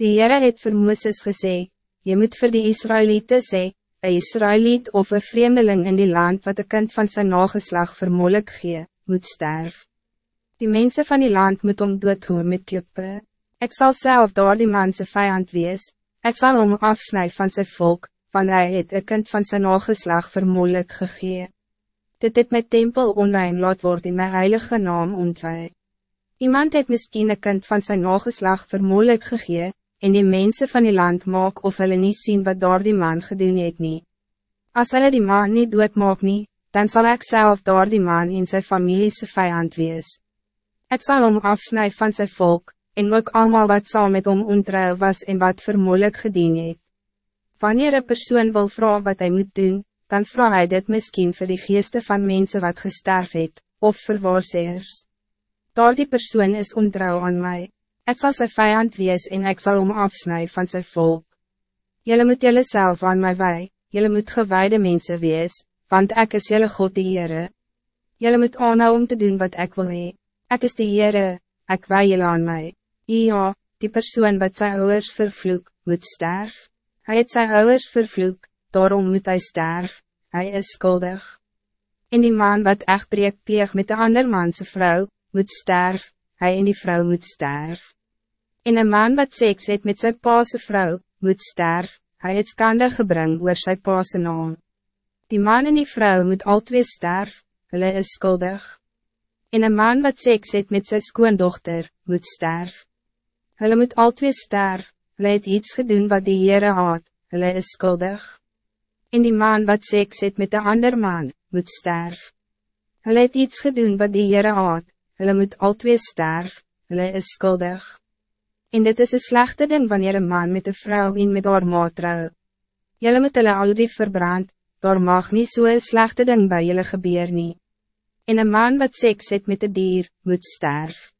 Die Heere het vir Mooses gesê, Je moet voor die Israëlieten sê, een Israëliet of een vreemdeling in die land wat de kind van zijn nageslag vermoelijk gee, moet sterf. Die mensen van die land moet om doodhoor met klippe. Ik zal zelf door die man zijn vijand wees, ik zal om afsnijden van zijn volk, van hij het een kind van zijn nageslag vermoelijk gegee. Dit het met tempel onrein laat word in mijn heilige naam ontwij. Iemand het miskien een kind van zijn nageslag vermoelijk gegee, en die mensen van die land maak of hulle nie sien wat daar die man gedoen het nie. As hulle die man nie doodmaak nie, dan zal ik zelf daar die man in zijn familie se vijand wees. Ik zal hem afsnijden van zijn volk, en ook allemaal wat saam met hom ontrouw was en wat vermoeilijk gedien het. Wanneer een persoon wil vragen wat hij moet doen, dan vraag hij dit misschien voor de geesten van mensen wat gesterf het, of voor waarzeers. Daar die persoon is ontrouw aan mij. Ik zal zijn vijand wees en ik zal hem afsnijden van zijn volk. Jullie moet jullie zelf aan mij wij, jullie moet gewijde mensen wees, want ik is jullie God de Heere. Jullie moet aanhou om te doen wat ik wil hee. Ik is de Heere, ik wij jullie aan mij. Ja, die persoon wat zijn ouders vervloek, moet sterf. Hij het zijn ouders vervloek, daarom moet hij sterf. Hij is schuldig. En die man wat echt breek peeg met de ander manse vrouw, moet sterf. Hij en die vrouw moet sterf. En een man wat seks het met zijn paase vrouw, moet sterf, hij het skande gebring oor sy paase naam. Die man en die vrouw moet al twee sterf, hulle is skuldig. En een man wat seks het met zijn skoondochter, moet sterf. Hulle moet al twee sterf, hulle het iets gedoen wat die Heere haat, hulle is skuldig. En die man wat seks het met de ander man, moet sterf. Hulle het iets gedoen wat die Heere haat, hulle moet al twee sterf, hulle is skuldig. En dit is een slechte ding wanneer een man met een vrouw in met haar maat trouw. Jylle moet hulle al die verbrand, daar mag niet zo'n so slechte ding bij jullie gebeur nie. En een man wat seks het met een dier, moet sterf.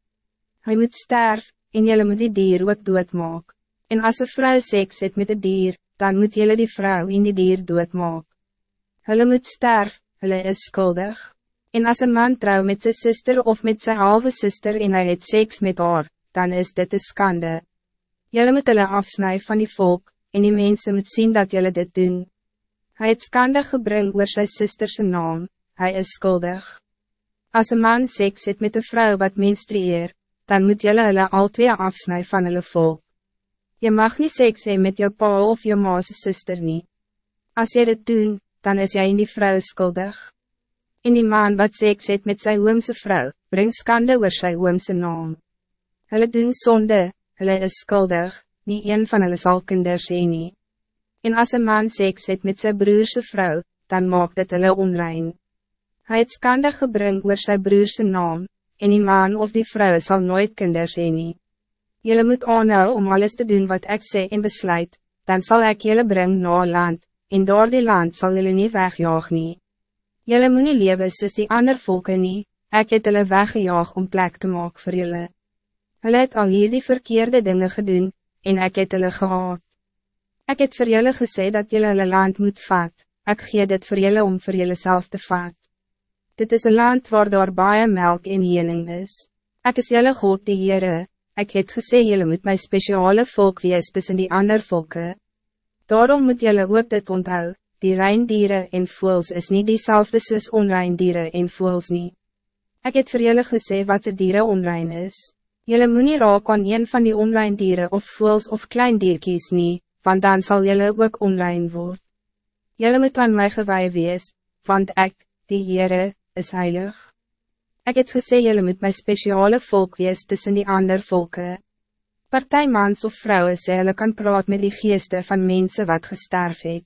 Hij moet sterf, en jylle moet die dier ook doodmaak. En als een vrouw seks het met een dier, dan moet jylle die vrouw in die dier doodmaak. Hulle moet sterf, hulle is skuldig. En als een man trouw met zijn zuster of met zijn halve zuster en hij het seks met haar, dan is dit een skande. Jullie moet hulle afsnij van die volk, en die mensen moet zien dat jullie dit doen. Hij het skande gebring oor sy sisterse naam, hij is schuldig. Als een man seks het met een vrouw wat menstrueer, dan moet jullie hulle al twee afsnij van hulle volk. Je mag niet seks hee met jou pa of jou ma's sister nie. Als je dit doen, dan is jij in die vrouw schuldig. In die man wat seks het met sy oomse vrou, bring skande oor sy oomse naam. Hulle doen zonde, hulle is skuldig, nie een van hulle sal kinders heen nie. En as een man seks het met zijn broerse vrouw, dan maakt dit hulle onrein. Hij het skande gebring oor sy broerse naam, en die man of die vrouw zal nooit kinders heen nie. Julle moet aanhou om alles te doen wat ik sê en besluit, dan zal ik jullie brengen naar land, en door die land zal jullie niet wegjaag nie. Julle moet nie lewe soos die ander volken nie, ek het hulle weggejaag om plek te maken voor jullie. Hulle het al hier die verkeerde dingen gedaan, en ik het hulle gehaat. Ik het voor jullie gesê dat jullie hulle land moet vat, ik gee dit voor jullie om voor jullie zelf te vat. Dit is een land waar daar baie melk en jening is. Ik is jullie God die Heere, ik het gesê jullie moet my speciale volk wees tussen die ander volken. Daarom moet jullie ook dit onthou, die reindieren en voels is niet diezelfde soos onreindieren en voels niet. Ik het voor jullie gesê wat de dieren onrein is. Jelle moet nie raak aan een van die online dieren of voels of klein dierkies nie, want dan zal jelle ook online worden. Jelle moet aan my gewaai wees, want ik, die Heere, is heilig. Ik het gesê jelle moet my speciale volk wees tussen die ander volken. Partijmans of vrouwen sê hulle kan praat met die geeste van mensen wat gesterf het.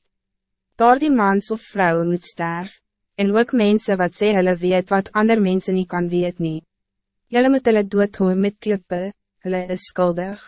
Daar die mans of vrouwen moet sterf, en ook mensen wat sê hulle weet wat ander mensen niet kan weet nie. Jelle moet hulle doodhoor met klippe, hulle is skuldig.